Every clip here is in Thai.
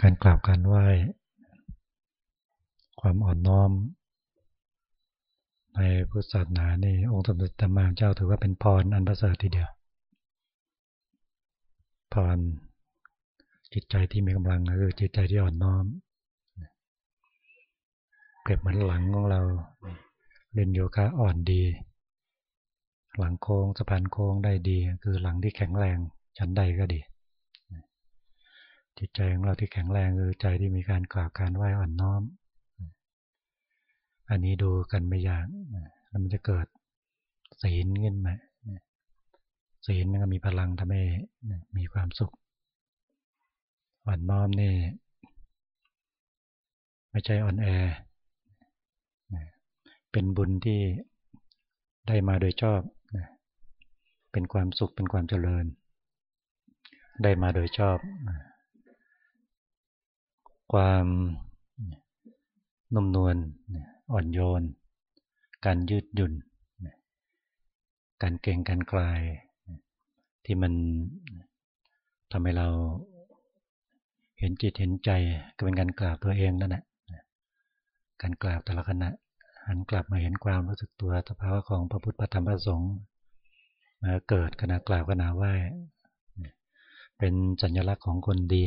การกราบการไหว้ ความอ่อนน้อม ในพุทธศาสนานี่องค์สมเด็จตมาเจ้าถือว่าเป็นพรอันประเสริฐทีเดียว พรจิตใจที่มีกำลังก็คือจิตใจที่อ่อนน้อมเปรียบเหมือนหลังของเราเล่นโยคะอ่อนดี หลังโค้งสะพานโค้งได้ดี คือหลังที่แข็งแรงชั้นใดก็ดี จิตใจของเราที่แข็งแรงคือใจที่มีการกราบการไหว้อ่อนน้อม อันนี้ดูกันไม่ยากแล้วมันจะเกิดศีลขึ้นมาศีลมันก็มีพลังทำให้มีความสุขอ่อนน้อมนี่ ไม่ใช่อ่อนแอ เป็นบุญที่ได้มาโดยชอบ เป็นความสุขเป็นความเจริญ ได้มาโดยชอบ ความนุ่มนวลอ่อนโยน การยืดหยุ่น การเก่งการกลาย ที่มันทำให้เราเห็นจิตเห็นใจก็เป็นการกราบตัวเองนั่นแหละการกราบแต่ละขณะหันกลับมาเห็นความรู้สึกตัวสภาวะของพระพุทธธรรมพระสงฆ์มาเกิดขณะกราบขณะไหว้เป็นสัญลักษณ์ของคนดี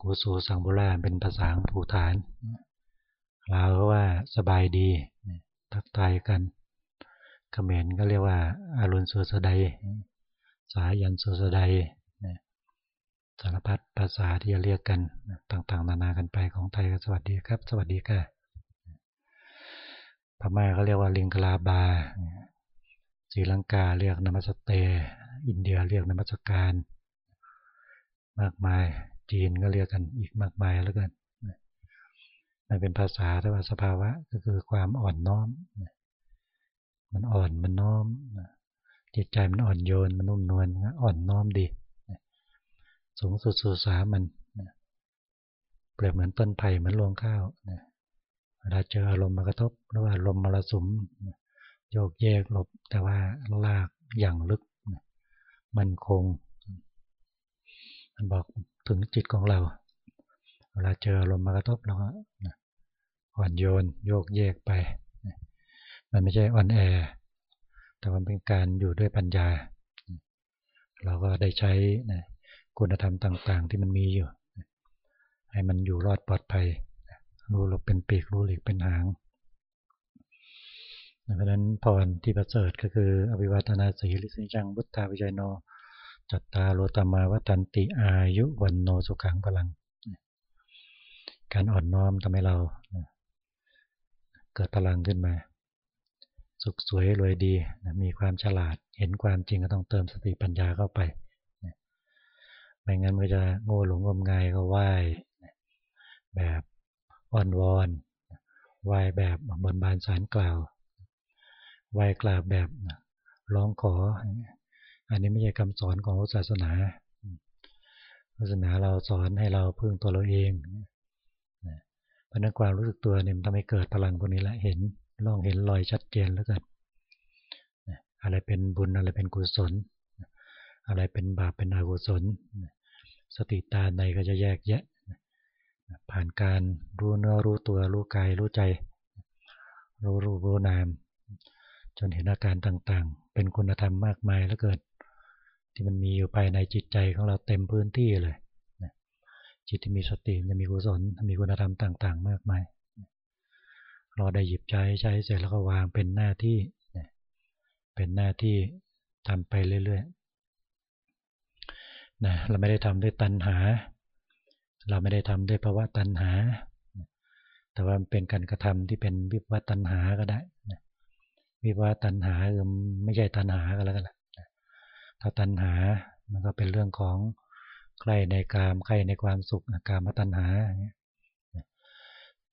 กูสูสังโบราณเป็นภาษาผูฐานเราก็ว่าสบายดีทักทายกันเขมรก็เรียกว่าอารุณสุสดายสายันสุสดายสารพัดภาษาที่จะเรียกกันต่างๆ นานากันไปของไทยก็สวัสดีครับ สวัสดีค่ะพม่าเขาเรียกว่าลิงกลาบาศรีลังกาเรียกนมัสเต อินเดียเรียกนมัสการ มากมาย จีนก็เรียกกันอีกมากมายแล้วกันมันเป็นภาษาแต่ว่าสภาวะก็คือความอ่อนน้อม มันอ่อนมันน้อม จิตใจมันอ่อนโยน มันนุ่มนวลอ่อนน้อมดี สูงสุดสุสามันเปรียบเหมือนต้นไผ่เหมือนรวงข้าวเวลาเจออารมณ์มากระทบหรือว่าลมมรสุม โยกเยกหลบ แต่ว่าลากอย่างลึก มันคง บอกถึงจิตของเรา เวลาเจอลมมากระทบเราก็อ่อนโยนโยกเยกไป มันไม่ใช่อ่อนแอ แต่มันเป็นการอยู่ด้วยปัญญา เราก็ได้ใช้คุณธรรมต่าง ๆ ที่มันมีอยู่ ให้มันอยู่รอดปลอดภัย รู้หลบเป็นปีกรู้หลีกเป็นหางเพราะนั้นพรที่ประเสริฐก็คืออภิวัตนาสีลิสิจังบุตตาวิจัยโน จัตตาโลตมาวัตันติอายุวันโนสุขังพลัง การอ่อนน้อมทำให้เรา เกิดพลังขึ้นมา สุขสวยรวยดี มีความฉลาด เห็นความจริงก็ต้องเติมสติปัญญาเข้าไป ไม่งั้นมันจะโง่หลงงมงายก็ไหวแบบอ่อนวอนไหวแบบบนบานสารกล่าวไหวกล่าวแบบร้องขอ อันนี้ไม่ใช่คำสอนของศาสนาศาสนาเราสอนให้เราพึ่งตัวเราเองเพราะนั้นความรู้สึกตัวเนี่ยมันทำให้เกิดพลังพวกนี้และเห็นลองเห็นรอยชัดเจนแล้วกันอะไรเป็นบุญอะไรเป็นกุศล อะไรเป็นบาปเป็นอกุศล สติตาในก็จะแยกแยะ ผ่านการรู้เนื้อรู้ตัวรู้กายรู้ใจ รู้รูปรู้นาม จนเห็นอาการต่างๆ เป็นคุณธรรมมากมายแล้วเกิด ที่มันมีอยู่ภายในจิตใจของเราเต็มพื้นที่เลยจิตที่มีสติจะมีกุศลมีคุณธรรมต่าง ๆ มากมายเราได้หยิบใจใช้เสร็จแล้วก็วางเป็นหน้าที่เป็นหน้าที่ทำไปเรื่อยๆนะเราไม่ได้ทำด้วยตัณหา เราไม่ได้ทำด้วยภาวะตัณหา แต่ว่าเป็นการกระทำที่เป็นวิวัตตัณหาก็ได้นะวิวัตัณหาคือไม่ใช่ตัณหาก็แล้วกัน ถ้าตัณหา มันก็เป็นเรื่องของใกล้ในกามใกล้ในความสุขกามตัณหา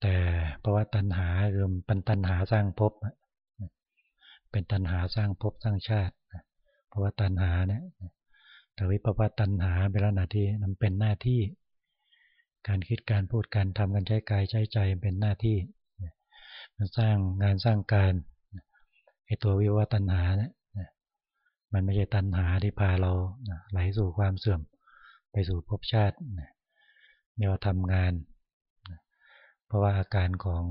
แต่เพราะว่าตัณหาคือเป็นตัณหาสร้างภพเป็นตัณหาสร้างภพสร้างชาติ เพราะว่าตัณหาเนี่ยแต่วิปวัตตัณหาเป็นลักษณะที่มันเป็นหน้าที่ การคิดการพูดการทำการใช้กายใช้ใจเป็นหน้าที่ มันสร้างงานสร้างการไอตัววิวัตตัณหาเนี่ย มันไม่ใช่ตัณหาที่พาเราไหลสู่ความเสื่อมไปสู่ภพชาติไม่ว่าทำงาน เพราะว่าอาการของ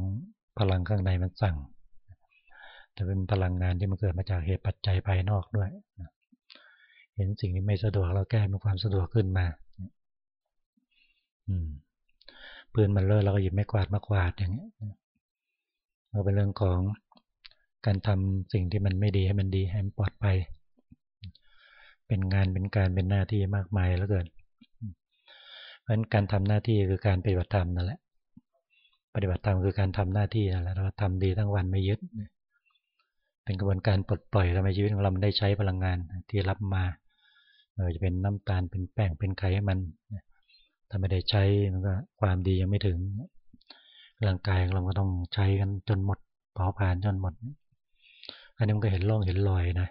พลังข้างในมันสั่ง แต่เป็นพลังงานที่มันเกิดมาจากเหตุปัจจัยภายนอกด้วย เห็นสิ่งที่ไม่สะดวกเราแก้เป็นความสะดวกขึ้นมาอืมปืนมันเลอะเราก็หยิบไม้กวาดมากวาดอย่างนี้ก็เป็นเรื่องของการทำสิ่งที่มันไม่ดีให้มันดีให้มันปลอดภัย เป็นงานเป็นการเป็นหน้าที่มากมายแล้วเกินเพราะฉะนั้นการทำหน้าที่คือการปฏิบัติธรรมนั่นแหละ ปฏิบัติธรรมคือการทำหน้าที่นั่นแหละเราทำดีทั้งวันไม่ยึด เป็นกระบวนการปลดปล่อยทำให้ชีวิตของเราได้ใช้พลังงานที่รับมาไม่ว่าจะเป็นน้ำตาลเป็นแป้งเป็นไขมันถ้าไม่ได้ใช้มันก็ความดียังไม่ถึงร่างกายของเราก็ต้องใช้กันจนหมดเผาผลาญจนหมด อันนี้มันก็เห็นร่องเห็นรอยนะ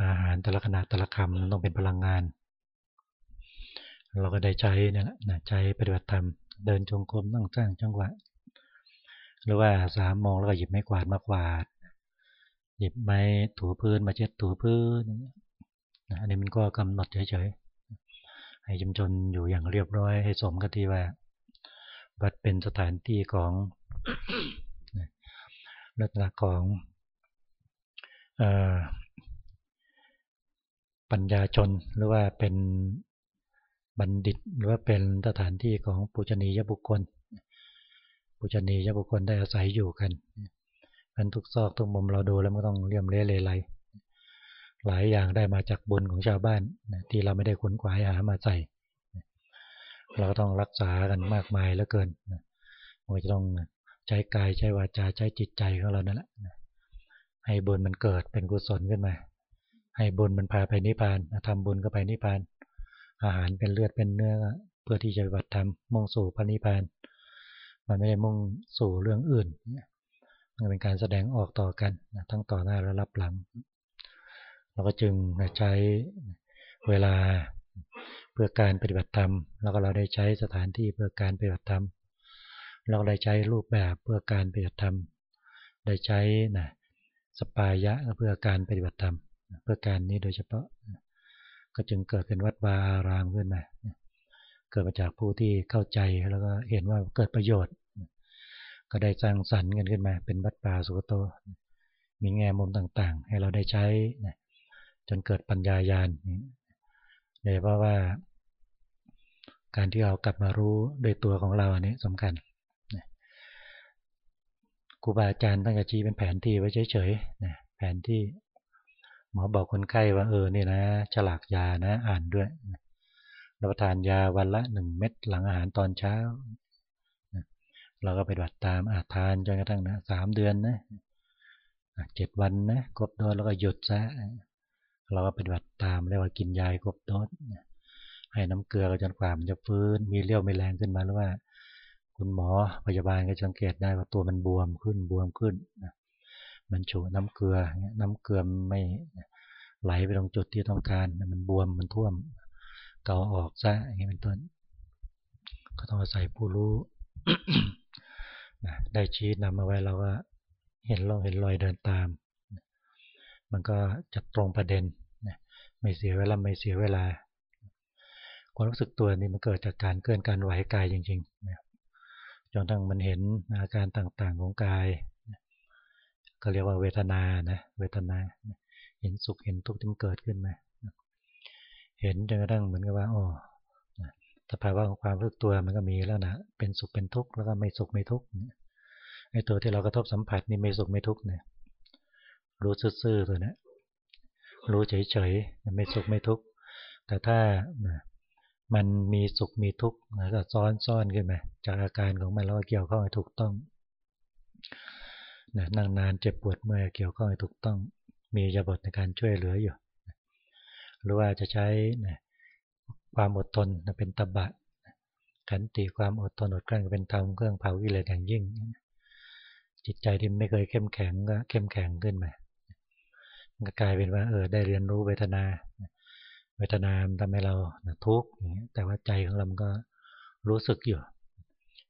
อาหารแต่ละขนาดแต่ละคำมันต้องเป็นพลังงาน เราก็ได้ใช้เนี่ยแหละใช้ปฏิบัติธรรมเดินจงกรมนั่งสร้างจังหวะ หรือว่าสามมองแล้วก็หยิบไม้กวาดมากวาด หยิบไม้ถูพื้นมาเช็ดถูพื้นอันนี้มันก็กำหนดเฉยๆให้ชุมชนอยู่อย่างเรียบร้อยให้สมกับที่ว่าวัดเป็นสถานที่ของลักษณะของ ปัญญาชนหรือว่าเป็นบัณฑิต หรือว่าเป็นสถานที่ของปุจนียบุคคล ปุจนียบุคคลได้อาศัยอยู่กันมันทุกซอกทุกมุมเราดูแล้วไม่ต้องเลี่ยมเละเลยไรหลายอย่างได้มาจากบุญของชาวบ้านที่เราไม่ได้ขนขวายหามาใส่เราก็ต้องรักษากันมากมายเหลือเกินเราจะต้องใช้กายใช้วาจาใช้จิตใจของเรานั่นแหละให้บุญมันเกิดเป็นกุศลขึ้นมา ให้บุญมันพาไปนิพพานทำบุญก็ไปนิพพาน อาหารเป็นเลือดเป็นเนื้อ เพื่อที่จะปฏิบัติธรรมมุ่งสู่พระนิพพาน มันไม่ได้มุ่งสู่เรื่องอื่นมันเป็นการแสดงออกต่อกันทั้งต่อหน้าและรับหลัง เราก็จึงใช้เวลาเพื่อการปฏิบัติธรรม แล้วก็เราได้ใช้สถานที่เพื่อการปฏิบัติธรรม เราได้ใช้รูปแบบเพื่อการปฏิบัติธรรม ได้ใช้นะสปายะเพื่อการปฏิบัติธรรม เพื่อการนี้โดยเฉพาะ ก็จึงเกิดเป็นวัดวาอารามขึ้นมาเกิดมาจากผู้ที่เข้าใจแล้วก็เห็นว่าเกิดประโยชน์ ก็ได้สร้างสรรค์กันขึ้นมา เป็นวัดป่าสุกโต มีแง่มุมต่างๆ ให้เราได้ใช้จนเกิดปัญญายาณโดยเพราะว่า การที่เรากลับมารู้โดยตัวของเราอันนี้สำคัญครูบาอาจารย์ตั้งชี้เป็นแผนที่ไว้เฉยๆแผนที่ หมอบอกคนไข้ว่าเออนี่นะฉลากยานะ อ่านด้วยรับประทานยาวันละหนึ่งเม็ดหลังอาหารตอนเช้าเราก็ไปบัตรตามอาทานจนกระทั่งนะสามเดือนนะเจ็ดวันนะครบโดนแล้วก็หยุดซะเราก็ปฏิบัติตามเรียกว่ากินยาครบโดสให้น้ำเกลือจนกว่ามันจะฟื้น มีเลี้ยวม่แรงขึ้นมาหรือว่า คุณหมอพยาบาลก็สังเกตได้ว่าตัวมันบวมขึ้นบวมขึ้น มันฉูน้ำเกลือน้ำเกลือไม่ไหลไปตรงจุดที่ต้องการ มันบวมมันท่วม เกาออกซะอย่างนี้เป็นต้น ก็ต้องอาศัยผู้รู้ได้ชี้นำมาไว้เราก็เห็นเราเห็นรอยเดินตาม มันก็จะตรงประเด็นไม่เสียเวลาไม่เสียเวลาความรู้สึกตัวนี้มันเกิดจากการเคลื่อนการไหวกายจริงๆจนทั้งมันเห็นอาการต่างๆของกาย ก็เรียกว่าเวทนานะเวทนาเห็นสุขเห็นทุกข์ที่มันเกิดขึ้นมาเห็นจนกระทั่งเหมือนกับว่าอ๋อสภาวะของความรู้ตัวมันก็มีแล้วนะเป็นสุขเป็นทุกข์แล้วก็ไม่สุขไม่ทุกข์ไอ้ตัวที่เรากระทบสัมผัสนี่ไม่สุขไม่ทุกข์เนี่ยรู้ซื่อๆตัวนี้รู้เฉยๆไม่สุขไม่ทุกข์แต่ถ้ามันมีสุขมีทุกข์แล้วก็ซ้อนซ้อนขึ้นมาจากอาการของมันแล้วเกี่ยวข้องถูกต้อง นั่งนานเจ็บปวดเมื่อยเกี่ยวข้องให้ถูกต้องมียาบทในการช่วยเหลืออยู่หรือว่าจะใช้ความอดทนเป็นตบะขันติความอดทนอดกลั้นเป็นธรรมเครื่องเผาวิเลศอย่างยิ่ง จิตใจที่ไม่เคยเข้มแข็งก็เข้มแข็งขึ้นมาก็กลายเป็นว่าเออได้เรียนรู้เวทนาเวทนาทำให้เราทุกข์แต่ว่าใจของเราก็รู้สึกอยู่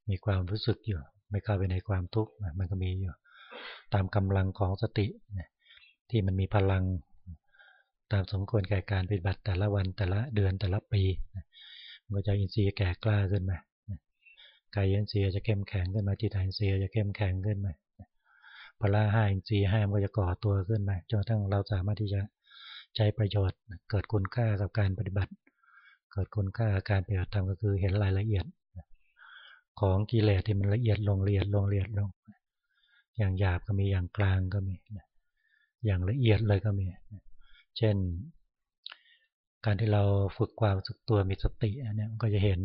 มีความรู้สึกอยู่ ไม่เข้าไปในความทุกข์มันก็มีอยู่ ตามกำลังของสติที่มันมีพลังตามสมควรแก่การปฏิบัติแต่ละวันแต่ละเดือนแต่ละปีก็จะอินทรีย์แก่กล้าขึ้นมากายอินทรีย์จะเข้มแข็งขึ้นมาจิตอินทรีย์จะเข้มแข็งขึ้นมาพละห้าอินทรีย์ห้ามก็จะก่อตัวขึ้นมาจนกระทั่งเราสามารถที่จะใช้ประโยชน์ เกิดคุณค่ากับการปฏิบัติ เกิดคุณค่าการปฏิบัติธรรมก็คือเห็นรายละเอียด ของกิเลสที่มันละเอียดลงละเอียดลงละเอียดลง อย่างหยาบก็มีอย่างกลางก็มีอย่างละเอียดเลยก็มี เช่น การที่เราฝึกความสึกตัวมีสติเนี่ยมันก็จะเห็น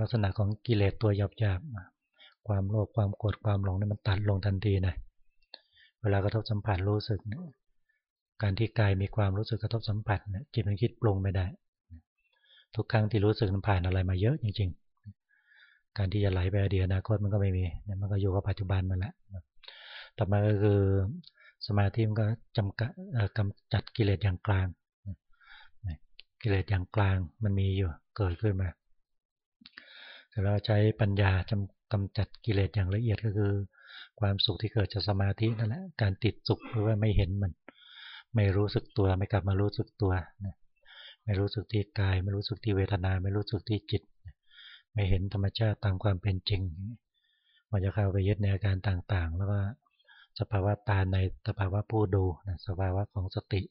ลักษณะของกิเลสตัวหยาบๆความโลภความโกรธความหลงนี่มันตัดลงทันทีนะเวลากระทบสัมผัสรู้สึก การที่กายมีความรู้สึกกระทบสัมผัสเนี่ยจิตมันคิดปรุงไม่ได้ ทุกครั้งที่รู้สึกมันผ่านอะไรมาเยอะจริงๆ การที่จะไหลไปอดีตอนาคตมันก็ไม่มีมันก็อยู่กับปัจจุบันมันแหละต่อมาก็คือสมาธิมันก็จำกัดกำจัดกิเลสอย่างกลาง กิเลสอย่างกลางมันมีอยู่เกิดขึ้นมาแต่เราใช้ปัญญาจำกำจัดกิเลสอย่างละเอียดก็คือ ความสุขที่เกิดจากสมาธินั่นแหละการติดสุขหรือว่าไม่เห็นมัน ไม่รู้สึกตัวไม่กลับมารู้สึกตัวไม่รู้สึกที่กาย ไม่รู้สึกที่เวทนา ไม่รู้สึกที่จิต ไม่เห็นธรรมชาติตามความเป็นจริงมันจะเข้าไปยึดในอาการต่างๆ แล้วก็สภาวะตาในสภาวะผู้ดูนะสภาวะของสติ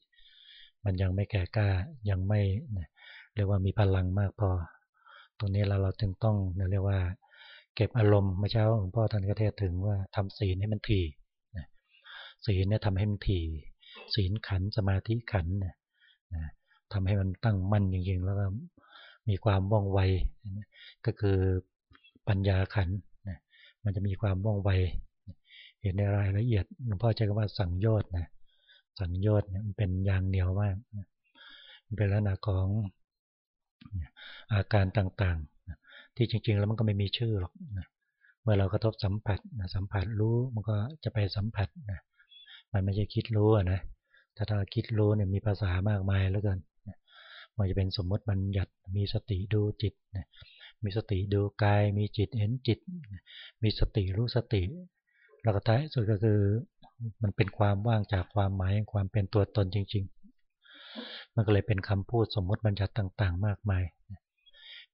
มันยังไม่แก่กล้ายังไม่เรียกว่ามีพลังมากพอ ตรงนี้เราเราจึงต้องเรียกว่า เก็บอารมณ์เมื่อเช้าหลวงพ่อท่านก็เทศถึงว่าทำศีลให้มันถี่ศีลเนี่ยทำให้มันถี่ศีลขันสมาธิขันนะทำให้มันตั้งมั่นจริงๆ แล้วก็ มีความว่องไวก็คือปัญญาขันมันจะมีความว่องไว เห็นในรายละเอียดหลวงพ่อใช้คำว่าสังโยชน์นะสังโยชน์เนี่ยมันเป็นยางเหนียวมากเป็นลักษณะของอาการต่างๆ ที่จริง ๆ แล้วมันก็ไม่มีชื่อหรอกนะเมื่อเรากระทบสัมผัสนะสัมผัสรู้มันก็จะไปสัมผัสนะมันไม่ใช่คิดรู้นะถ้าถ้าคิดรู้เนี่ยมีภาษามากมายแล้วกัน มันจะเป็นสมมติบัญญัติมีสติดูจิต มีสติดูกาย มีจิตเห็นจิต มีสติรู้สติแล้วก็ท้ายสุดก็คือมันเป็นความว่างจากความหมายความเป็นตัวตนจริง ๆ มันก็เลยเป็นคำพูดสมมติบัญญัติต่าง ๆ มากมาย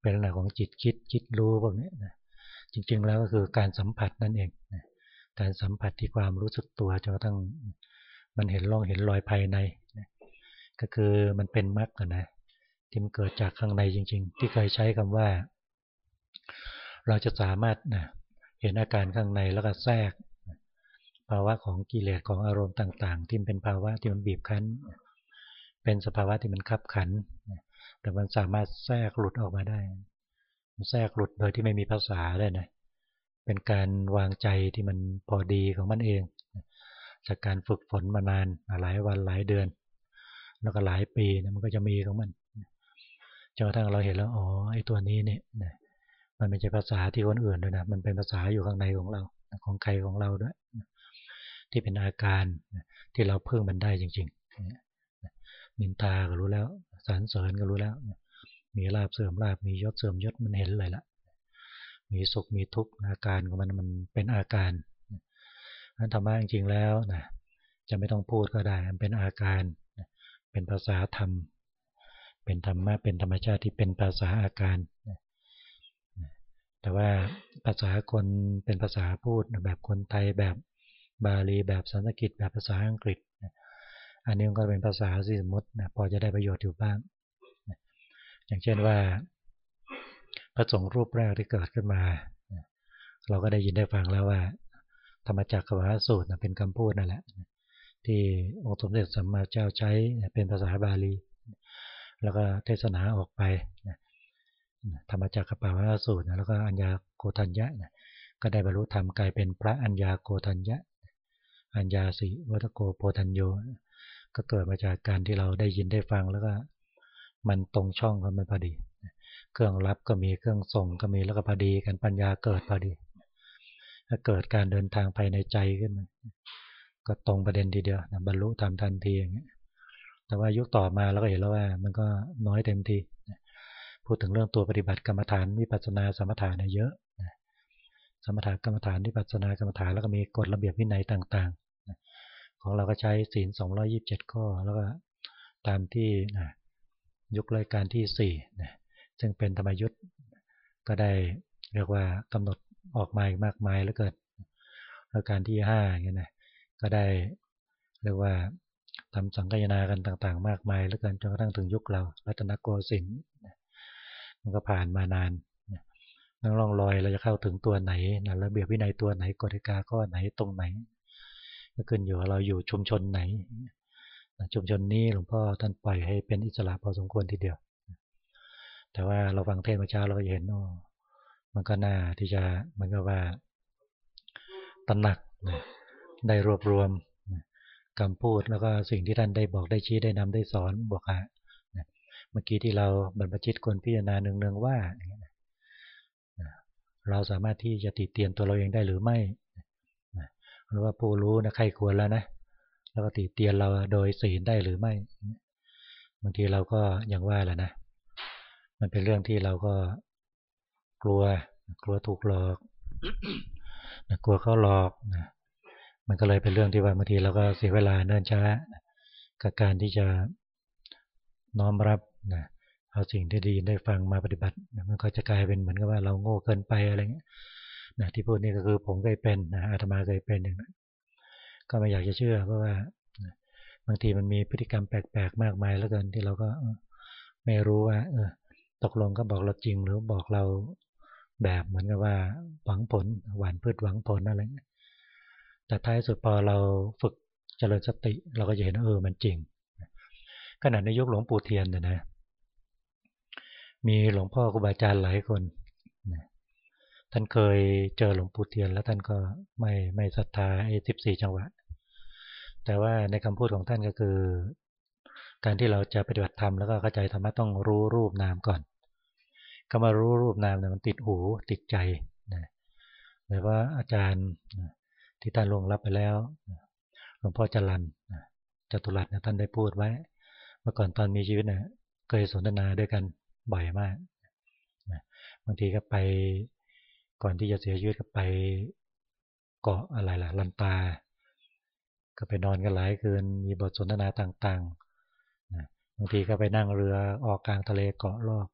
เป็นลักษณะของจิตคิดคิดรู้พวกนี้นะจริง ๆ แล้วก็คือการสัมผัสนั่นเองการสัมผัสที่ความรู้สึกตัวจนกระทั่งมันเห็นร่องเห็นรอยภายใน ก็คือมันเป็นมรรคนะ ที่มันเกิดจากข้างในจริง ๆ ที่เคยใช้คำว่า เราจะสามารถนะเห็นอาการข้างในแล้วก็แทรก ภาวะของกิเลสของอารมณ์ต่าง ๆ ที่เป็นภาวะที่มันบีบคั้น เป็นสภาวะที่มันคับขัน แต่มันสามารถแทรกหลุดออกมาได้มันแทรกหลุดโดยที่ไม่มีภาษาได้นะเป็นการวางใจที่มันพอดีของมันเอง จากการฝึกฝนมานานหลายวันหลายเดือน แล้วก็หลายปีนะมันก็จะมีของมัน จนกระทั่งเราเห็นแล้วอ๋อไอ้ตัวนี้เนี่ยมันไม่ใช่ภาษาที่คนอื่นด้วยนะมันเป็นภาษาอยู่ข้างในของเราของใครของเราด้วยที่เป็นอาการที่เราเพิ่งมันได้จริงๆนินทาก็รู้แล้วสารเสริญก็รู้แล้ว มีลาบเสื่อมลาบมียศเสื่อมยศมันเห็นเลยละมีสุขมีทุกข์อาการของมันมันเป็นอาการนั้นธรรมะจริงๆแล้วนะจะไม่ต้องพูดก็ได้มันเป็นอาการเป็นภาษาธรรม เป็นธรรมะเป็นธรรมชาติที่เป็นภาษาอาการ แต่ว่าภาษาคนเป็นภาษาพูดแบบคนไทยแบบบาลีแบบสันสกฤตแบบภาษาอังกฤษ อันนี้ก็เป็นภาษาสิสมมตินะพอจะได้ประโยชน์อยู่บ้าง อย่างเช่นว่าพระสงฆ์รูปแรกที่เกิดขึ้นมา เราก็ได้ยินได้ฟังแล้วว่า ธรรมจักรวาสูตรเป็นคำพูดนั่นแหละที่องค์สมเด็จสัมมาเจ้าใช้เป็นภาษาบาลี แล้วก็เทศนาออกไปธรรมจักรปาวาสูตรนะแล้วก็อัญญาโกทัญญะก็ได้บรรลุธรรมกลายเป็นพระอัญญาโกทัญญะ อัญญาสิวัตโกโพธัญโย ก็เกิดมาจากการที่เราได้ยินได้ฟังแล้วก็มันตรงช่องกันมันพอดี เครื่องรับก็มีเครื่องส่งก็มีแล้วก็พอดีกันปัญญาเกิดพอดีถ้าเกิดการเดินทางภายในใจขึ้นมาก็ตรงประเด็นทีเดียวบรรลุทำทันทีอย่างเงี้ย แต่ว่ายุคต่อมาเราก็เห็นแล้วว่ามันก็น้อยเต็มทีพูดถึงเรื่องตัวปฏิบัติกรรมฐานวิปัสสนาสมถะเนี่ยเยอะสมถะกรรมฐานวิปัสสนากรรมฐานแล้วก็มีกฎระเบียบวินัยต่างๆ ของเราก็ใช้ศีล227 ข้อแล้วก็ตามที่ยุครายการที่4นะซึ่งเป็นธรรมยุทธ์ก็ได้เรียกว่ากำหนดออกมาอีกมากมายแล้วเกิดแล้วการที่ห้าอย่างเงี้ยนะก็ได้เรียกว่า ทำสังคายนากันต่าง ๆ มากมายแล้วกันจนกระทั่งถึงยุคเรารัตนโกสินทร์มันก็ผ่านมานานนั่งร่องรอยเราจะเข้าถึงตัวไหนนะระเบียบวินัยตัวไหนกฎกาข้อไหนตรงไหน ก็ขึ้นอยู่เราอยู่ชุมชนไหน ชุมชนนี้หลวงพ่อท่านปล่อยให้เป็นอิสระพอสมควรทีเดียว แต่ว่าเราฟังเทศน์เมื่อเช้าเราเห็นโอ้มันก็น่าที่จะมันก็ว่าตระหนักได้รวบรวม คำพูดแล้วก็สิ่งที่ท่านได้บอกได้ชี้ได้นำได้สอนบอกอะเมื่อกี้ที่เราบรรพชิตคนพิจารณาเนืองๆว่าเราสามารถที่จะติเตียนตัวเราเองได้หรือไม่หรือว่าผู้รู้นะใครควรแล้วนะแล้วก็ติเตียนเราโดยศีลได้หรือไม่บางทีเราก็อย่างว่าแหละนะ มันเป็นเรื่องที่เราก็กลัว กลัวถูกหลอกกลัวเขาหลอกนะ มันก็เลยเป็นเรื่องที่ว่าบางทีเราก็เสียเวลาเนิ่นช้ากับการที่จะน้อมรับนะเอาสิ่งที่ดีได้ฟังมาปฏิบัติมันก็จะกลายเป็นเหมือนกับว่าเราโง่เกินไปอะไรเงี้ยนะที่พูดนี่ก็คือผมเคยเป็นนะอาตมาเคยเป็นอย่างนั้นก็ไม่อยากจะเชื่อเพราะว่าบางทีมันมีพฤติกรรมแปลกๆมากมายแล้วกันที่เราก็ไม่รู้ว่า เออ ตกลงก็บอกเราจริงหรือบอกเราแบบเหมือนกับว่าหวังผลหวานพืชหวังผลอะไรเงี้ย แต่ท้ายสุดพอเราฝึกเจริญสติ เราก็จะเห็นเออมันจริง ขณะในยุคหลวงปู่เทียนเนี่ยนะ มีหลวงพ่อครูบาอาจารย์หลายคนท่านเคยเจอหลวงปู่เทียน แล้วท่านก็ไม่ไม่ศรัทธาไอ้สิบสี่จังหวะ แต่ว่าในคำพูดของท่านก็คือ การที่เราจะปฏิบัติธรรมแล้วก็เข้าใจธรรมะต้องรู้รูปนามก่อนก็มารู้รูปนามเนี่ยมันติดหูติดใจนะหรือว่าอาจารย์ ที่ท่านลงรับไปแล้ว หลวงพ่อจรันจตุรัสท่านได้พูดไว้ เมื่อก่อนตอนมีชีวิตเนี่ยเคยสนทนาด้วยกันบ่อยมากบางทีก็ไปก่อนที่จะเสียชีวิตก็ไปเกาะอะไรล่ะลันตา ก็ไปนอนกันหลายคืนมีบทสนทนาต่างๆบางทีก็ไปนั่งเรือออกกลางทะเลเกาะรอบ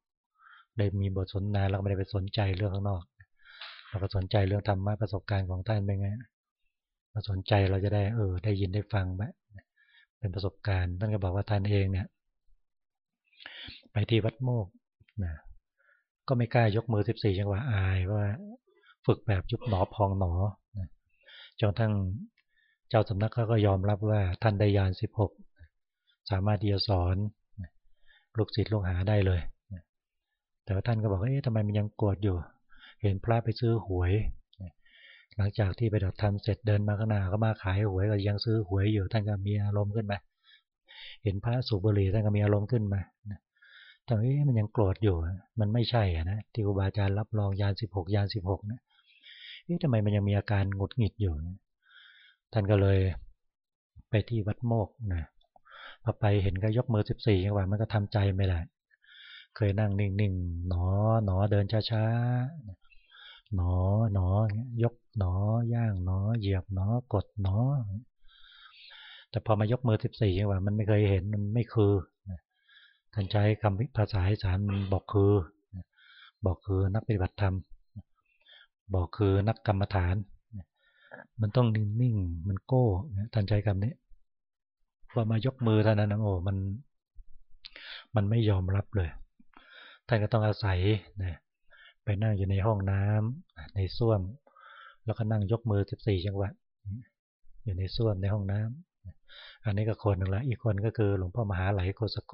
ได้มีบทสนทนาเราไม่ได้ไปสนใจเรื่องข้างนอกเราก็สนใจเรื่องธรรมะประสบการณ์ของท่านเป็นไง เราสนใจเราจะได้เออ ได้ยินได้ฟังไหมเป็นประสบการณ์ท่านก็บอกว่าท่านเองเนี่ย ไปที่วัดโมกนะก็ไม่กล้ายกมือสิบสี่จังหวะอายว่าฝึกแบบยุบหนอพองหนอนะจนทั้งเจ้าสำนักเขาก็ยอมรับว่าท่านได้ยานสิบหกสามารถที่จะสอนลูกศิษย์ลูกหาได้เลย แต่ว่าท่านก็บอกเอ๊ะทำไมมันยังโกรธอยู่ เห็นพระไปซื้อหวย หลังจากที่ไปดับทำเสร็จเดินมาข้างหน้าก็มาขายหวยก็ยังซื้อหวยอยู่ท่านก็มีอารมณ์ขึ้นมา เห็นพระสูบบุหรี่ท่านก็มีอารมณ์ขึ้นมาแต่เอ๊ะมันยังโกรธอยู่ มันไม่ใช่นะที่ครูบาอาจารย์รับรองยานสิบหกยานสิบหกนะเอ๊ะทำไมมันยังมีอาการหงุดหงิดอยู่ ท่านก็เลยไปที่วัดโมกนะพอไปเห็นก็ยกมือสิบสี่จังหวะมันก็ทำใจไม่ได้ เคยนั่งนิ่งๆหนอหนอเดินช้าๆ หนอหนอยกหนอย่างหนอ เหยียบหนอกดหนอ แต่พอมายกมือสิบสี่จังหวะมันไม่เคยเห็นมันไม่คือท่านใช้คำภาษาอีสานมันบอกคือ บอกคือนักปฏิบัติธรรม บอกคือนักกรรมฐาน มันต้องนิ่งๆมันโก้ท่านใช้คำนี้พอมายกมือเท่านั้นโอ้มัน มันไม่ยอมรับเลยท่านก็ต้องอาศัยนะ ไปนั่งอยู่ในห้องน้ำในส้วม แล้วก็นั่งยกมือสิบสี่จังหวะอยู่ในส้วมในห้องน้ำอันนี้ก็คนหนึ่งละอีกคนก็คือหลวงพ่อมหาไหลโกสโก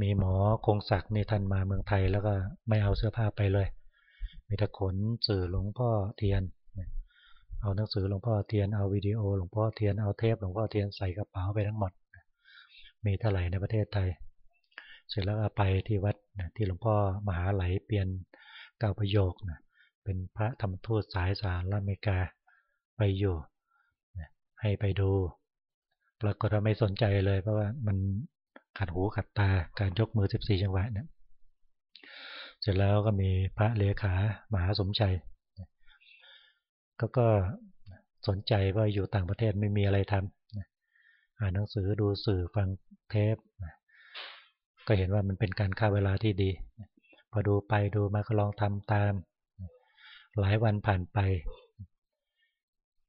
มีหมอคงศักดิ์นี่ท่านมาเมืองไทย แล้วก็ไม่เอาเสื้อผ้าไปเลย มีแต่ขนสื่อหลวงพ่อเทียนเอาหนังสือหลวงพ่อเทียนเอาวิดีโอหลวงพ่อเทียนเอาเทปหลวงพ่อเทียนใส่กระเป๋าไปทั้งหมด มีเท่าไหร่ในประเทศไทย เสร็จแล้วไปที่วัดที่หลวงพ่อมหาไหลเปลี่ยนเก้าประโยคนะเป็นพระธรรมทูตสายสารละเมกาไปอยู่ให้ไปดู ปรากฏว่าไม่สนใจเลยเพราะว่ามันขัดหูขัดตาการยกมือ 14 จังหวะเนี่ยเสร็จแล้วก็มีพระเลขามหาสมชัยก็ก็สนใจว่าอยู่ต่างประเทศไม่มีอะไรทำอ่านหนังสือดูสื่อฟังเทป ก็เห็นว่ามันเป็นการฆ่าเวลาที่ดี พอดูไปดูมาก็ลองทำตาม หลายวันผ่านไป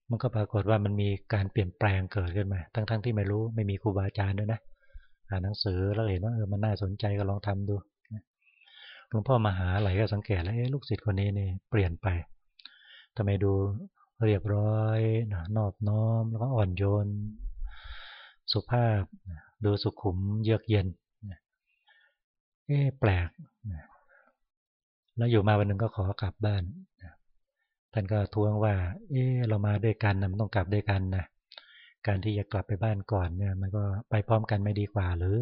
มันก็ปรากฏว่ามันมีการเปลี่ยนแปลงเกิดขึ้นมา ทั้งๆทที่ไม่รู้ไม่มีครูบาอาจารย์ด้วยนะอ่านหนังสือแล้วเห็นว่าเออมันน่าสนใจก็ลองทำดูหลวงพ่อมาหาไหลก็สังเกตแล้วลูกศิษย์คนนี้นี่เปลี่ยนไปทำไมดูเรียบร้อยนอบน้อมแล้วก็อ่อนโยน สุภาพ ดูสุขุมเยือกเย็น เอ๊แปลกแล้วอยู่มาวันหนึ่งก็ขอกลับบ้านท่านก็ทวงว่า เอ๊เรามาด้วยกันนะมันต้องกลับด้วยกันนะการที่จะกลับไปบ้านก่อนเนี่ย มันก็ไปพร้อมกันไม่ดีกว่าหรือ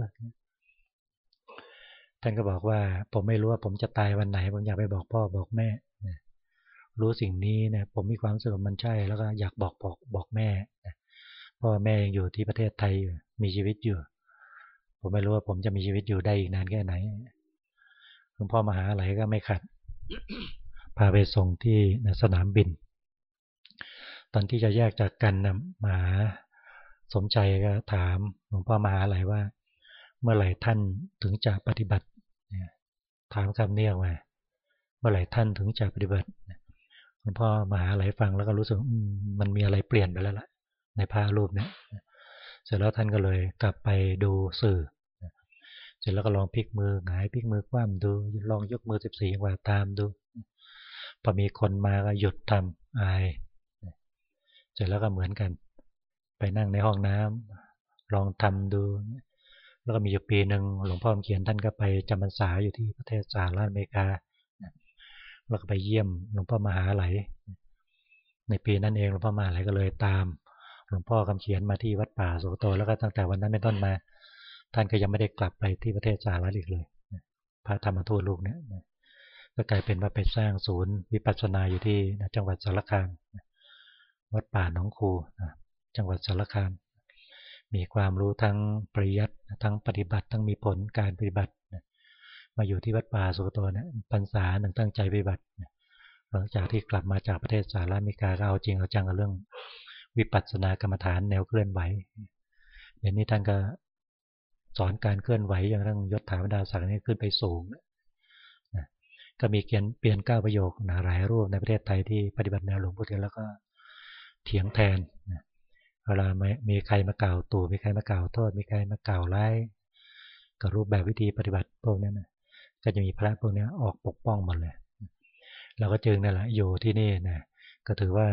ท่านก็บอกว่า ผมไม่รู้ว่าผมจะตายวันไหน ผมอยากไปบอกพ่อบอกแม่รู้สิ่งนี้นี่ยผมมีความรู้สึกมันใช่ แล้วก็อยากบอกบอกบอกแม่พ่อแม่ยังอยู่ที่ประเทศไทยมีชีวิตอยู่ ผมไม่รู้ว่าผมจะมีชีวิตอยู่ได้อีกนานแค่ไหนหลวงพ่อมาหาไหลก็ไม่ขัด พาไปส่งที่สนามบิน ตอนที่จะแยกจากกันนะมาสมใจก็ถามหลวงพ่อมาหาไหลว่า เมื่อไหร่ท่านถึงจะปฏิบัติถามคำเนียกมาเมื่อไหร่ท่านถึงจะปฏิบัติหลวงพ่อมาหาไหลฟังแล้วก็รู้สึกมันมีอะไรเปลี่ยนไปแล้วล่ะในภาพรูปเนี้ยเสร็จแล้วท่านก็เลยกลับไปดูสื่อ สร็จแล้วก็ลองพลิกมือหงายพลิกมือคว่ำดู ลองยกมือสิบสี่จังหวะตามดู พอมีคนมาก็หยุดทำอาย เสร็จแล้วก็เหมือนกัน ไปนั่งในห้องน้ำลองทำดู แล้วก็มีอยู่ปีหนึ่งหลวงพ่อเขียนท่านก็ไปจำพรรษาอยู่ที่ประเทศสหรัฐอเมริกา แล้วก็ไปเยี่ยมหลวงพ่อมหาไหล ในปีนั้นเองหลวงพ่อมหาไหลก็เลยตาม หลวงพ่อคำเขียนมาที่วัดป่าสุโตแล้วก็ตั้งแต่วันนั้นเป็นต้นมา ท่านก็ยังไม่ได้กลับไปที่ประเทศสหรัฐอีกเลย พระธรรมทูตลูกเนี่ยก็กลายเป็นว่าไปสร้างศูนย์วิปัสสนาอยู่ที่จังหวัดสารคามวัดป่าหนองคูจังหวัดสารคาม มีความรู้ทั้งปริยัติทั้งปฏิบัติทั้งมีผลการปฏิบัติ มาอยู่ที่วัดป่าสุโตนี่ยพรรษาหนึ่งตั้งใจปฏิบัติ หลังจากที่กลับมาจากประเทศสหรัฐอเมริกาเอาจริงเอาจังกับเรื่องวิปัสสนากรรมฐานแนวเคลื่อนไหวเดี๋ยวนี้ท่านก็ สอนการเคลื่อนไหวอย่างเรื่องยศถาบรรดาศักดิ์นี้ขึ้นไปสูงนะก็มีเขียนเปลี่ยนก้าประโยคนะหลายรูปในประเทศไทยที่ปฏิบัติแนวหลวงพุทธแล้วก็เถียงแทนนะเวลามีใครมากล่าวตู่มีใครมากล่าวโทษ มีใครมากล่าวไล่กับรูปแบบวิธีปฏิบัติพวกนี้นะก็จะมีพระพวกนี้ออกปกป้องหมดเลยเราก็จึงนั่นแหละอยู่ที่นี่นะก็ถือว่า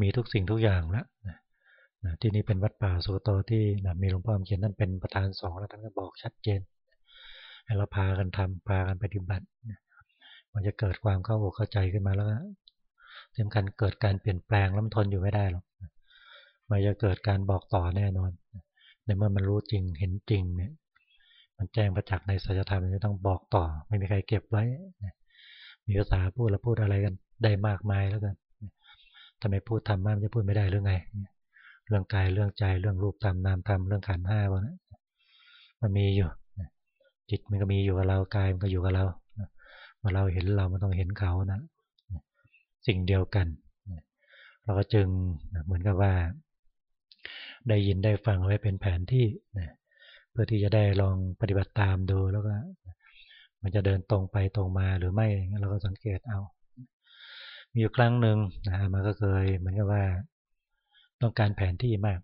มีทุกสิ่งทุกอย่างแล้วนะ ที่นี่เป็นวัดป่าสุโตที่นะมีหลวงพ่อเขียนนั่นเป็นประธานสองแล้วท่านก็บอกชัดเจนให้เราพากันทำพากันปฏิบัติ มันจะเกิดความเข้าอกเข้าใจขึ้นมาแล้วสำคัญเกิดการเปลี่ยนแปลงแล้วมันทนอยู่ไม่ได้หรอกมันจะเกิดการบอกต่อแน่นอนในเมื่อมันรู้จริงเห็นจริงเนี่ย มันแจ้งประจักษ์ในสัจธรรมมันจะต้องบอกต่อ ไม่มีใครเก็บไว้มีภาษาพูดแล้วพูดอะไรกันได้มากมายแล้วกันทำไมพูดธรรมะมันจะพูดไม่ได้เรื่อไง เรื่องกายเรื่องใจเรื่องรูปธรรมนามธรรมเรื่องขันห้าวะนะมันมีอยู่จิตมันก็มีอยู่กับเรากายมันก็อยู่กับเราเมื่อเราเห็นเรามันต้องเห็นเขานะสิ่งเดียวกันเราก็จึงเหมือนกับว่า ได้ยินได้ฟังไว้เป็นแผนที่เพื่อที่จะได้ลองปฏิบัติตามดูแล้วก็มันจะเดินตรงไปตรงมาหรือไม่เราก็สังเกตเอา มีอยู่ครั้งหนึ่งนะมาก็เคยเหมือนกับว่า ต้องการแผนที่มาก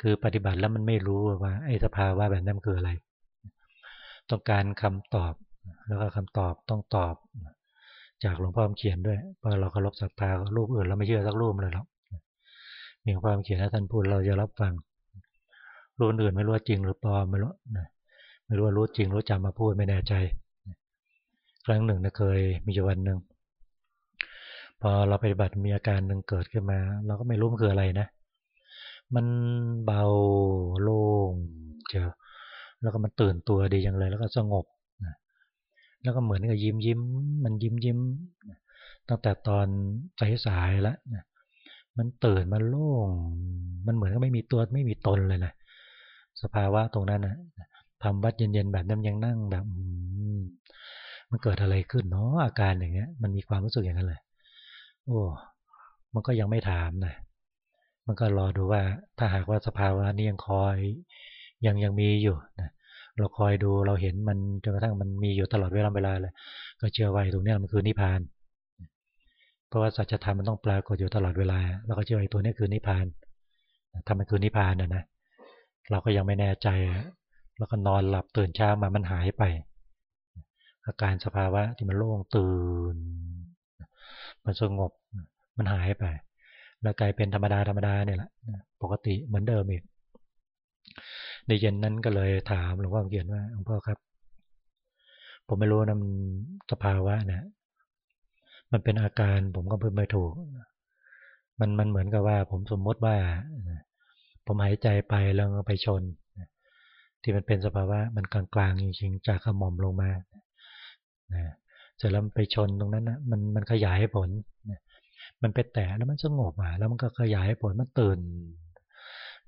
คือปฏิบัติแล้วมันไม่รู้ว่าไอ้สภาวะแบบนั้นคืออะไร ต้องการคำตอบ แล้วก็คำตอบต้องตอบ จากหลวงพ่อเขียนด้วยเพราะเราเคารพศรัทธารูปอื่นเราไม่เชื่อสักรูปเลยหรอกมีหลวงพ่อเขียนท่านพูดเราจะรับฟังรูปอื่นไม่รู้จริงหรือปลอมไม่รู้ไม่รู้ว่ารู้จริงรู้จำมาพูดไม่แน่ใจ ครั้งหนึ่งนะเคยมีวันหนึ่ง พอเราปฏิบัติมีอาการหนึ่งเกิดขึ้นมา เราก็ไม่รู้มันคืออะไรนะ มันเบาโล่งเจอแล้วก็มันตื่นตัวดีอย่างเลย แล้วก็สงบแล้วก็เหมือนกับยิ้มยิ้ม มันยิ้มยิ้มตั้งแต่ตอนสายสายแล้วมันตื่นมันโล่ง มันเหมือนกับไม่มีตัวไม่มีตนเลยนะสภาวะตรงนั้นนะทำวัดเย็นๆแบบนั้นยังนั่งแบบมันเกิดอะไรขึ้นเนาะอาการอย่างเงี้ย มันมีความรู้สึกอย่างนั้นเลย โอ้มันก็ยังไม่ถามนะมันก็รอดูว่าถ้าหากว่าสภาวะนี้ยังคอยยังยังมีอยู่นะเราคอยดูเราเห็นมันจนกระทั่งมันมีอยู่ตลอดเวลาเวลาเลย ก็เชื่อว่าตรงนี้มันคือนิพพาน เพราะว่าสัจธรรมมันต้องปรากฏอยู่ตลอดเวลาเราก็เชื่อว่าตัวนี้คือนิพพานถ้ามันคือนิพพานนะนะเราก็ยังไม่แน่ใจ แล้วก็นอนหลับตื่นเช้ามามันหายไป อาการสภาวะที่มันโล่งตื่น มันสงบ มันหายไป แล้วกลายเป็นธรรมดาธรรมดาเนี่ยแหละปกติเหมือนเดิมอีกในเย็นนั้นก็เลยถามหลวงพ่อเขียนว่าหลวงพ่อครับ ผมไม่รู้นะมันสภาวะนะมันเป็นอาการผมก็พูดไม่ถูก มันมันเหมือนกับว่า ผมสมมติว่า ผมหายใจไปแล้วไปชน ที่มันเป็นสภาวะมันกลางๆจริงๆจากขมอมลงมา เสร็จแล้วไปชนตรงนั้นนะมันมันขยายผลมันไปแตะแล้วมันสงบอะแล้วมันก็ขยายผลมันตื่น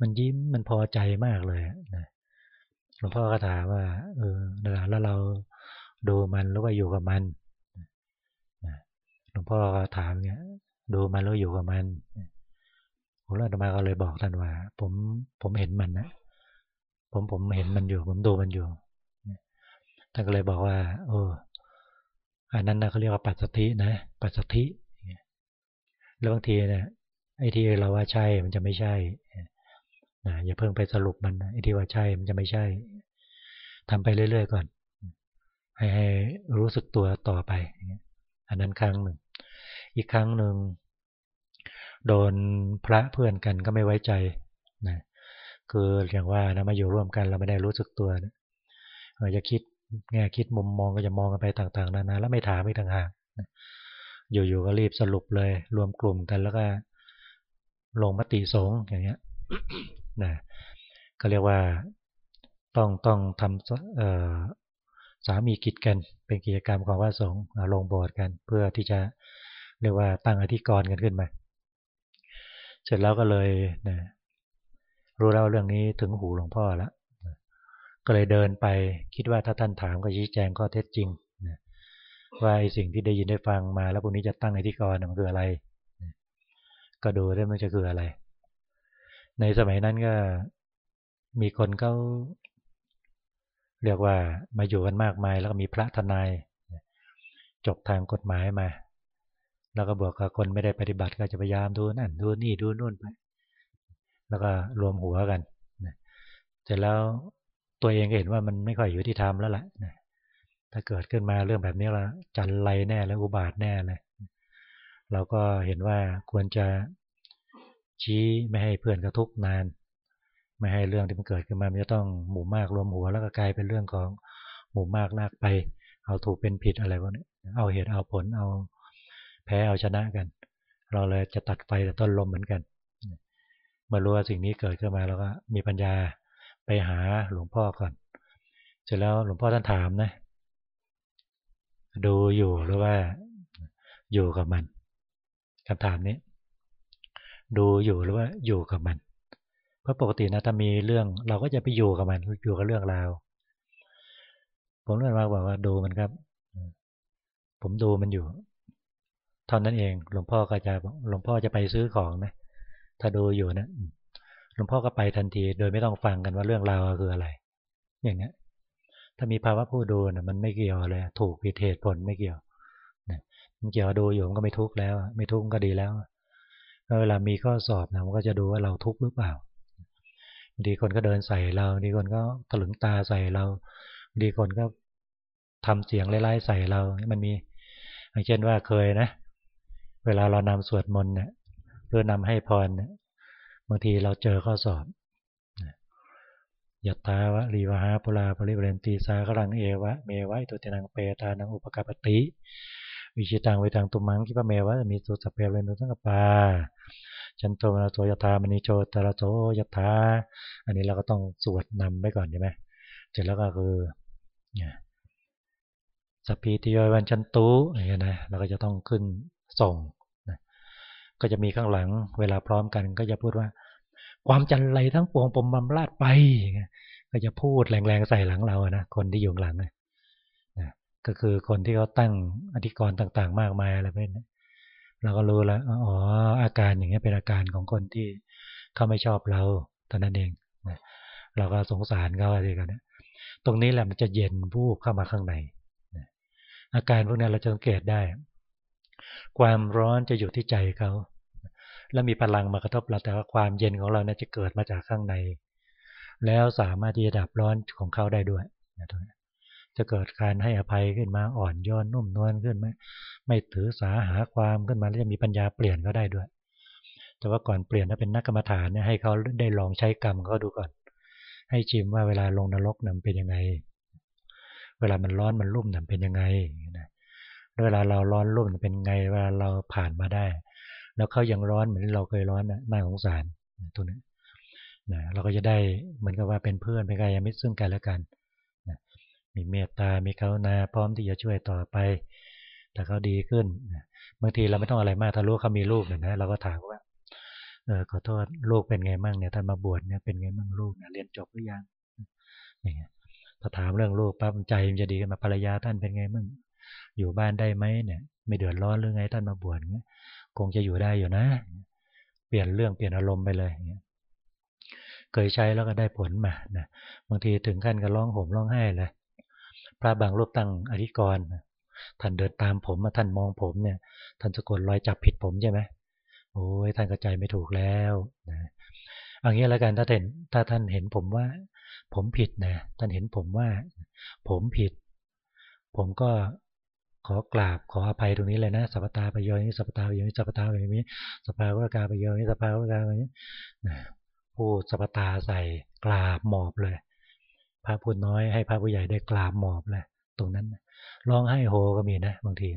มันยิ้มมันพอใจมากเลยนะหลวงพ่อก็ถามว่า เออแล้วเราดูมันหรือว่าอยู่กับมันหลวงพ่อก็ถามเนี้ยดูมันแล้วอยู่กับมันผมแล้วมาก็เลยบอกท่านว่า ผมผมเห็นมันนะผมผมเห็นมันอยู่ ผมดูมันอยู่ท่านก็เลยบอกว่าโอ้อั อันนั้นนะเขาเรียกว่าปัจสถินะปัจสถิแล้วบางทีเนี่ยไอ้ที่เราว่าใช่มันจะไม่ใช่นะอย่าเพิ่งไปสรุปมันไอ้ที่ว่าใช่มันจะไม่ใช่ทำไปเรื่อยๆก่อน ให้ให้รู้สึกตัวต่อไป อันนั้นครั้งหนึ่ง อีกครั้งหนึ่งโดนพระเพื่อนกันก็ไม่ไว้ใจนะคืออย่างว่านะมาอยู่ร่วมกันเราไม่ได้รู้สึกตัวนะจะคิด แง่คิดมุมมองก็จะมองกันไปต่างๆนานาแล้วไม่ถามไม่ต่างหากอยู่ๆก็รีบสรุปเลย รวมกลุ่มกันแล้วก็ ลงมติสงอย่างเงี้ยนะก็เรียกว่าต้องต้องทำสามีกิจกัน เป็นกิจกรรมของว่าสงลงโบสถ์กัน เพื่อที่จะเรียกว่าตั้งอธิกรณ์กันขึ้นมา เสร็จแล้วก็เลยนะรู้แล้วเรื่องนี้ถึงหูหลวงพ่อแล้ว ก็เลยเดินไปคิดว่าถ้าท่านถามก็ชี้แจงข้อเท็จจริงนะว่าไอ้สิ่งที่ได้ยินได้ฟังมา แล้วพวกนี้จะตั้งอธิกรณ์มันคืออะไร ก็ดูได้มันจะคืออะไร ในสมัยนั้นก็มีคนเขาเรียกว่ามาอยู่กันมากมาย แล้วก็มีพระทนายจบทางกฎหมายมา แล้วก็บอกกับคนไม่ได้ปฏิบัติก็จะพยายามดูนั่นดูนี่ดูนู่นไป แล้วก็รวมหัวกันเสร็จแล้ว ตัวเองเห็นว่ามันไม่ค่อยอยู่ที่ธรรมแล้วแหละถ้าเกิดขึ้นมาเรื่องแบบนี้ละจันไรแน่แล้วอุบาทแน่เลยเราก็เห็นว่าควรจะชี้ไม่ให้เพื่อนกระทุกนาน ไม่ให้เรื่องที่มันเกิดขึ้นมามันจะต้องหมู่มากรวมหัวแล้วก็กลายเป็นเรื่องของหมู่มากลากไป เอาถูกเป็นผิดอะไรพวกนี้เอาเหตุเอาผลเอาแพ้เอาชนะกัน เราเลยจะตัดไฟแต่ต้นลมเหมือนกันเมื่อรู้ว่าสิ่งนี้เกิดขึ้นมาแล้วก็มีปัญญา ไปหาหลวงพ่อก่อน เสร็จแล้วหลวงพ่อท่านถามนะ ดูอยู่หรือว่าอยู่กับมันคำถามนี้ ดูอยู่หรือว่าอยู่กับมัน เพราะปกตินะถ้ามีเรื่อง เราก็จะไปอยู่กับมันอยู่กับเรื่องราวผมเลื่อนมาบอกว่าดูมันครับ ผมดูมันอยู่เท่านั้นเอง หลวงพ่อก็จะหลวงพ่อจะไปซื้อของนะ ถ้าดูอยู่นะ หลวงพ่อก็ไปทันที โดยไม่ต้องฟังกันว่าเรื่องราวคืออะไร อย่างเงี้ยถ้ามีภาวะผู้ดูนะมันไม่เกี่ยวเลยถูกผิดเหตุผลไม่เกี่ยวนะมันเกี่ยวดูอยู่มันก็ไม่ทุกข์แล้ว ไม่ทุกข์ก็ดีแล้วเวลามีข้อสอบนะมันก็จะดูว่าเราทุกข์หรือเปล่าบางทีคนก็เดินใส่เราบางทีคนก็ถลึงตาใส่เราบางทีคนก็ทำเสียงไล่ๆใส่เรามันมีอย่างเช่นว่าเคยนะ เวลาเรานำสวดมนต์เนี่ยเพื่อนำให้พรเนี่ย บางทีเราเจอข้อสอบยัตตาวะรีวหาปุราปริเรนตีสากรังเอวะเมวะตัวเตนังเปตานังอุปกาปติ วิชิตังเวตังตุมังคิปะเมวะมีสุสเปเรนุสังกปาจันโทนาโตยถามณีโจตระโตยถาอันนี้เราก็ต้องสวดนำไปก่อนใช่ไหมเสร็จแล้วก็คือสปีติโยวันจันตุอย่างเงี้ยนะเราก็จะต้องขึ้นส่ง ก็จะมีข้างหลัง เวลาพร้อมกันก็จะพูดว่า ความจันไรทั้งปวงปมบำราดไป ก็จะพูดแรงๆใส่หลังเรานะคนที่อยู่หลังนะก็คือคนที่เขาตั้งอธิกรณ์ต่างๆ มากมายอะไรพวกนี้เราก็รู้แล้วอ๋ออาการอย่างนี้เป็นอาการของคนที่เขาไม่ชอบเราตอนนั้นเองเราก็สงสารเขาอะไรกันตรงนี้แหละมันจะเย็นวูบเข้ามาข้างในอาการพวกนี้เราจะสังเกตได้ ความร้อนจะอยู่ที่ใจเขาแล้วมีพลังมากระทบเราแต่ว่าความเย็นของเราเนี่ยจะเกิดมาจากข้างใน แล้วสามารถที่จะดับร้อนของเขาได้ด้วยนะตรงนี้จะเกิดการให้อภัยขึ้นมาอ่อนโยนนุ่มนวลขึ้นไหมไม่ถือสาหาความขึ้นมาแล้วจะมีปัญญาเปลี่ยนก็ได้ด้วย แต่ว่าก่อนเปลี่ยนถ้าเป็นนักกรรมฐานเนี่ยให้เขาได้ลองใช้กรรมเขาดูก่อน ให้ชิมว่าเวลาลงนรกนั้นเป็นยังไง เวลามันร้อนมันรุ่มนั้นเป็นยังไงนะ เวลาเราร้อนรุ่มเป็นไงเวลาเราผ่านมาได้ แล้วเขายังร้อนเหมือนเราเคยร้อนน่าสงสารตัวนี้นะเราก็จะได้เหมือนกับว่าเป็นเพื่อนเป็นกายมิตรซึ่งกันและกันมีเมตตา มีกรุณาพร้อมที่จะช่วยต่อไป แต่เขาดีขึ้นบางทีเราไม่ต้องอะไรมากถ้ารู้เขามีลูกเนี่ยนะเราก็ถามว่าเออขอโทษลูกเป็นไงมั่งเนี่ยท่านมาบวชเนี่ยเป็นไงมั่งลูกเนี่ยเรียนจบหรือยังอย่างเงี้ยถ้าถามเรื่องลูกปั๊บใจมันจะดีกันมาภรรยาท่านเป็นไงมั่ง อยู่บ้านได้ไหมเนี่ยไม่เดือดร้อนหรือไงท่านมาบวชเงี้ยคงจะอยู่ได้อยู่นะ เปลี่ยนเรื่องเปลี่ยนอารมณ์ไปเลยเงี้ยเคยใช้แล้วก็ได้ผลมานะบางทีถึงขั้นก็ร้องห่มร้องไห้เลยพระบางรูปตั้งอธิกรณ์ท่านเดินตามผมมาท่านมองผมเนี่ย ท่านสะกดรอยจับผิดผมใช่ไหมโอ้ยท่านกระจายไม่ถูกแล้วนะเอางี้แล้วกันถ้าเห็นถ้าท่านเห็นผมว่า ผมผิดนะท่านเห็นผมว่า ผมผิด ผมก็ ขอกราบขออภัยตรงนี้เลยนะสัพตาประโยชน์นี้สัพตาประโยชน์นี้สัพตาอย่างนี้สภาวะกาประโยชน์นี้สภาวะกาอย่างนี้พูดสัพตาใส่กราบหมอบเลย พระผู้น้อยให้พระผู้ใหญ่ได้กราบหมอบเลยตรงนั้นร้องไห้โฮก็มีนะบางที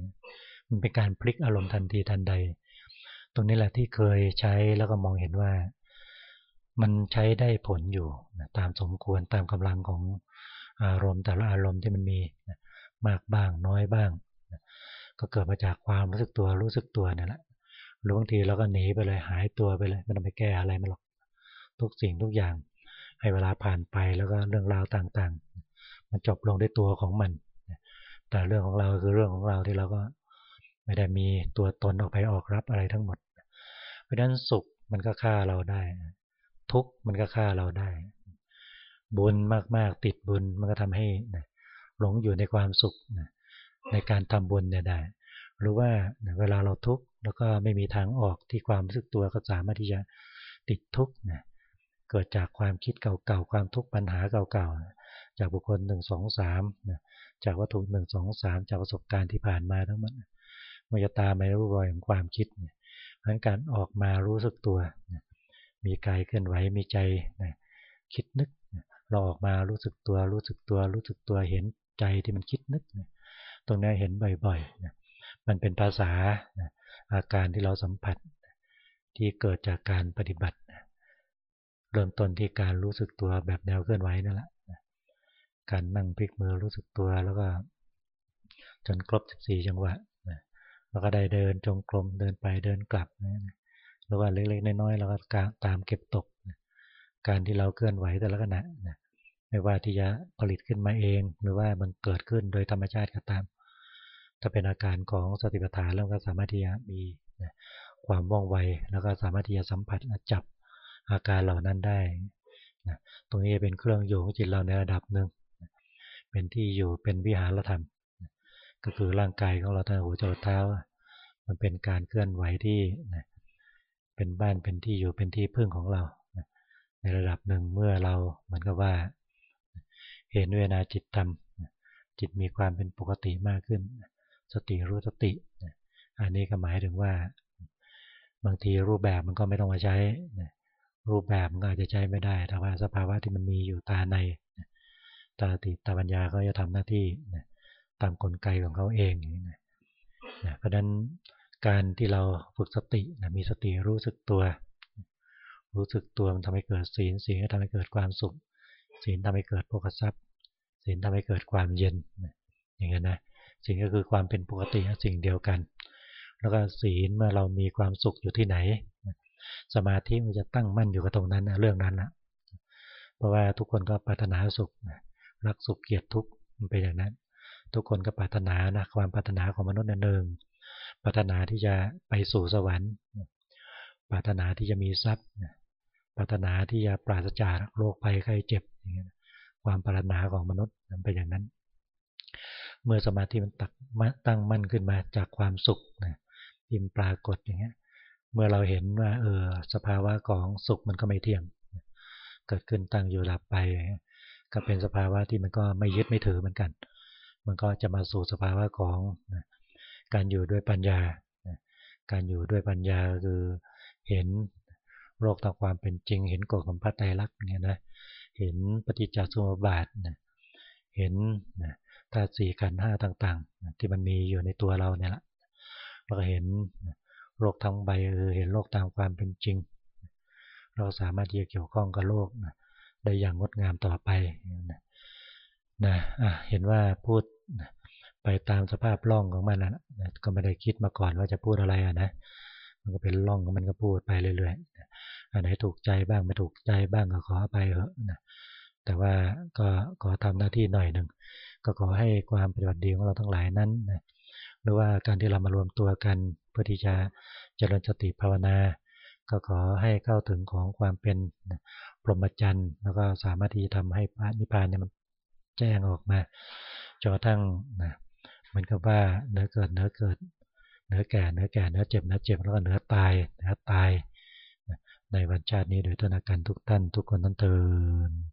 มันเป็นการพลิกอารมณ์ทันทีทันใด ตรงนี้แหละที่เคยใช้แล้วก็มองเห็นว่า มันใช้ได้ผลอยู่ตามสมควรตามกำลังของอารมณ์แต่ละอารมณ์ที่มันมีมากบ้างน้อยบ้าง ก็เกิดมาจากความรู้สึกตัวรู้สึกตัวนี่แหละหรือบางทีเราก็หนีไปเลยหายตัวไปเลยไม่ต้องไปแก้อะไรมันหรอกทุกสิ่งทุกอย่างให้เวลาผ่านไปแล้วก็เรื่องราวต่างๆ มันจบลงด้วยตัวของมัน แต่เรื่องของเราคือเรื่องของเราที่เราก็ไม่ได้มีตัวตนออกไปออกรับอะไรทั้งหมด เพราะฉะนั้นสุขมันก็ฆ่าเราได้ ทุกข์มันก็ฆ่าเราได้ บุญมากๆติดบุญมันก็ทำให้หลงอยู่ในความสุข ในการทำบุญเนี่ยได้ หรือว่าเวลาเราทุกข์แล้วก็ไม่มีทางออกที่ความรู้สึกตัวก็สามารถที่จะติดทุกข์นะเกิดจากความคิดเก่าๆความทุกข์ปัญหาเก่าๆจากบุคคลหนึ่งสองสามจากวัตถุหนึ่งสองสามจากประสบการณ์ที่ผ่านมาทั้งหมดมันจะตามไปรูปรอยของความคิดเนี่ยเพราะการออกมารู้สึกตัว มีกายเคลื่อนไหว มีใจคิดนึก เราออกมารู้สึกตัว รู้สึกตัว รู้สึกตัว เห็นใจที่มันคิดนึก ตรงนี้เห็นบ่อยๆมันเป็นภาษาอาการที่เราสัมผัสที่เกิดจากการปฏิบัติเริ่มต้นที่การรู้สึกตัวแบบแนวเคลื่อนไหวนั่นแหละการนั่งพลิกมือรู้สึกตัวแล้วก็ จนครบ 14 จังหวะแล้วก็ได้เดินจงกรมเดินไปเดินกลับหรือว่าเล็กๆน้อยๆเราก็ตามเก็บตก การที่เราเคลื่อนไหวแต่ละขณะ ไม่ว่าที่จะผลิตขึ้นมาเอง หรือว่ามันเกิดขึ้นโดยธรรมชาติก็ตาม ถ้าเป็นอาการของสติปัฏฐานแล้วก็สามารถที่จะมีความว่องไว แล้วก็สามารถที่จะสัมผัสจับอาการเหล่านั้นได้นะตรงนี้เป็นเครื่องอยู่ของจิตเราในระดับหนึ่งเป็นที่อยู่เป็นวิหารธรรม ก็คือร่างกายของเราตั้งหัวจรดเท้า มันเป็นการเคลื่อนไหวที่นะเป็นบ้านเป็นที่อยู่เป็นที่พึ่งของเรา ในระดับหนึ่งเมื่อเราเหมือนกับว่า เห็นเวนาจิตทำจิตมีความเป็นปกติมากขึ้น สติรู้สติ อันนี้ก็หมายถึงว่า บางทีรูปแบบมันก็ไม่ต้องมาใช้ รูปแบบมันอาจจะใช้ไม่ได้แต่ว่าสภาวะที่มันมีอยู่ตาใน ตาติตาปัญญาก็จะทำหน้าที่ตามกลไกของเขาเองนะเพราะฉะนั้นการที่เราฝึกสติมีสติรู้สึกตัว รู้สึกตัวมันทำให้เกิดศีลศีลก็ทำให้เกิดความสุข ศีลทำให้เกิดโภคทรัพย์ ศีลทำให้เกิดความเย็นอย่างนั้นนะสิ่งก็คือความเป็นปกติสิ่งเดียวกัน แล้วก็ศีลเมื่อเรามีความสุขอยู่ที่ไหน สมาธิมันจะตั้งมั่นอยู่กับตรงนั้นนะเรื่องนั้นนะเพราะว่าทุกคนก็ปรารถนาสุขรักสุขเกลียดทุกข์มันเป็นอย่างนั้น ทุกคนก็ปรารถนานะความปรารถนาของมนุษย์นั่นเองปรารถนาที่จะไปสู่สวรรค์ปรารถนาที่จะมีทรัพย์ปรารถนาที่จะปราศจากโรคภัยไข้เจ็บอย่างเงี้ย ความปรารถนาของมนุษย์มันเป็นอย่างนั้น เมื่อสมาธิมันตักตั้งมั่นขึ้นมาจากความสุขนะทิมปรากฏอย่างเงี้ย เมื่อเราเห็นว่า เออ สภาวะของสุขมันก็ไม่เที่ยง เกิดขึ้นตั้งอยู่หลับไป ก็เป็นสภาวะที่มันก็ไม่ยึดไม่ถือเหมือนกัน มันก็จะมาสู่สภาวะของการอยู่ด้วยปัญญา การอยู่ด้วยปัญญาคือเห็นโลกตามความเป็นจริง เห็นกฎของพระไตรลักษณ์เนี่ยนะ เห็นปฏิจจสมุปบาทนะเห็นนะธาตุสี่ขันห้าต่างๆที่มันมีอยู่ในตัวเราเนี่ยแหละเราก็เห็นโลกทั้งใบคือเห็นโลกตามความเป็นจริง เราสามารถที่จะเกี่ยวข้องกับโลกนะได้อย่างงดงามต่อไปนะนะเห็นว่าพูดไปตามสภาพร่องของมันนะก็ไม่ได้คิดมาก่อนว่าจะพูดอะไรอะนะ มันก็เป็นร่องมันก็พูดไปเรื่อยๆอันไหนถูกใจบ้างไม่ถูกใจบ้างก็ขอไปเถอะนะแต่ว่าก็ขอทำหน้าที่หน่อยหนึ่งก็ขอให้ความปฏิบัติดีของเราทั้งหลายนั้นนะหรือว่าการที่เรามารวมตัวกันเพื่อที่จะเจริญสติภาวนา ก็ขอให้เข้าถึงของความเป็นพรหมจรรย์แล้วก็สามารถที่จะทำให้พระนิพพานเนี่ยมันแจ้งออกมาจนกระทั่งนะเหมือนกับว่าเนื้อเกิดเนื้อเกิด เนื้อแก่เนื้อแก่เนื้อเจ็บเนื้อเจ็บแล้วก็เนื้อตายเนื้อตายในวันชาตินี้โดยธนาการทุกท่านทุกคนตั้งเตือน